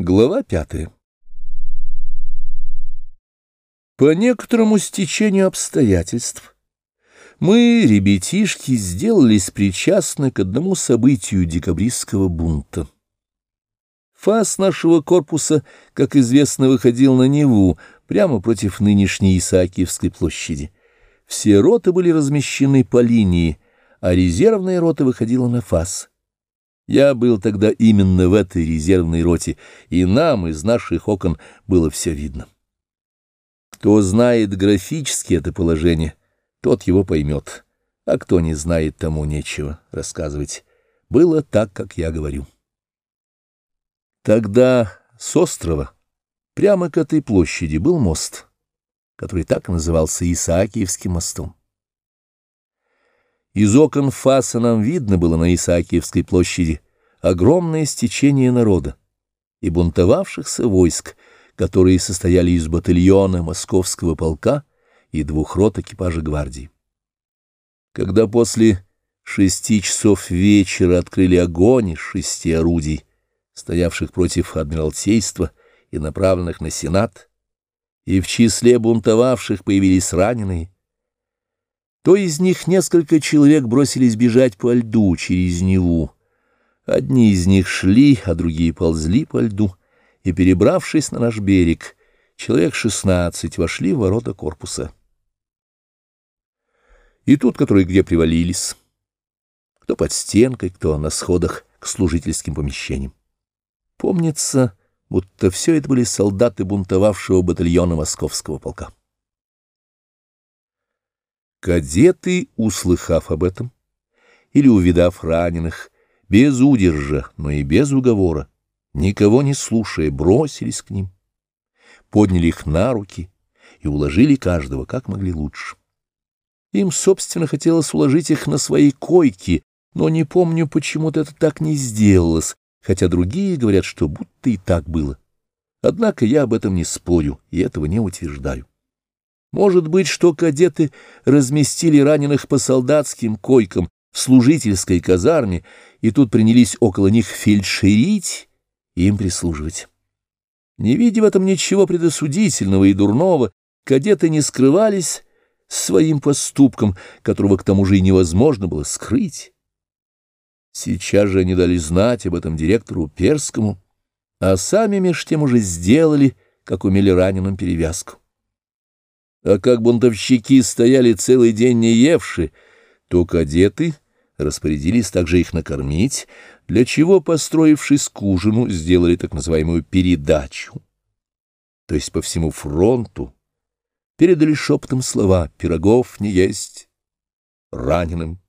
Глава пятая По некоторому стечению обстоятельств мы, ребятишки, сделались причастны к одному событию декабристского бунта. Фас нашего корпуса, как известно, выходил на Неву, прямо против нынешней Исаакиевской площади. Все роты были размещены по линии, а резервная рота выходила на Фас. Я был тогда именно в этой резервной роте, и нам из наших окон было все видно. Кто знает графически это положение, тот его поймет, а кто не знает, тому нечего рассказывать. Было так, как я говорю. Тогда с острова прямо к этой площади был мост, который так назывался Исаакиевским мостом. Из окон фаса нам видно было на Исаакиевской площади огромное стечение народа и бунтовавшихся войск, которые состояли из батальона московского полка и двух рот экипажа гвардии. Когда после шести часов вечера открыли огонь из шести орудий, стоявших против Адмиралтейства и направленных на Сенат, и в числе бунтовавших появились раненые, то из них несколько человек бросились бежать по льду через Неву. Одни из них шли, а другие ползли по льду, и, перебравшись на наш берег, человек шестнадцать вошли в ворота корпуса. И тут, которые где привалились, кто под стенкой, кто на сходах к служительским помещениям. Помнится, будто все это были солдаты бунтовавшего батальона московского полка. Кадеты, услыхав об этом, или увидав раненых, без удержа, но и без уговора, никого не слушая, бросились к ним, подняли их на руки и уложили каждого, как могли лучше. Им, собственно, хотелось уложить их на свои койки, но не помню, почему-то это так не сделалось, хотя другие говорят, что будто и так было. Однако я об этом не спорю и этого не утверждаю. Может быть, что кадеты разместили раненых по солдатским койкам в служительской казарме, и тут принялись около них фельдшерить и им прислуживать. Не видя в этом ничего предосудительного и дурного, кадеты не скрывались своим поступком, которого к тому же и невозможно было скрыть. Сейчас же они дали знать об этом директору Перскому, а сами меж тем уже сделали, как умели раненым, перевязку. А как бунтовщики стояли целый день не евши, то кадеты распорядились также их накормить, для чего, построившись к ужину, сделали так называемую передачу. То есть по всему фронту передали шепотом слова «пирогов не есть раненым»,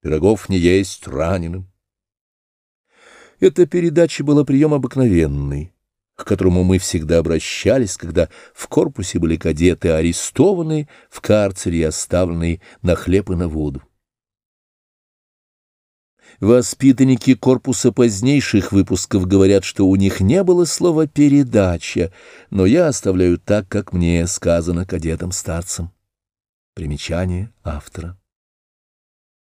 «пирогов не есть раненым». Эта передача была прием обыкновенный к которому мы всегда обращались, когда в корпусе были кадеты арестованные, в карцере и оставленные на хлеб и на воду. Воспитанники корпуса позднейших выпусков говорят, что у них не было слова «передача», но я оставляю так, как мне сказано кадетам-старцам. Примечание автора.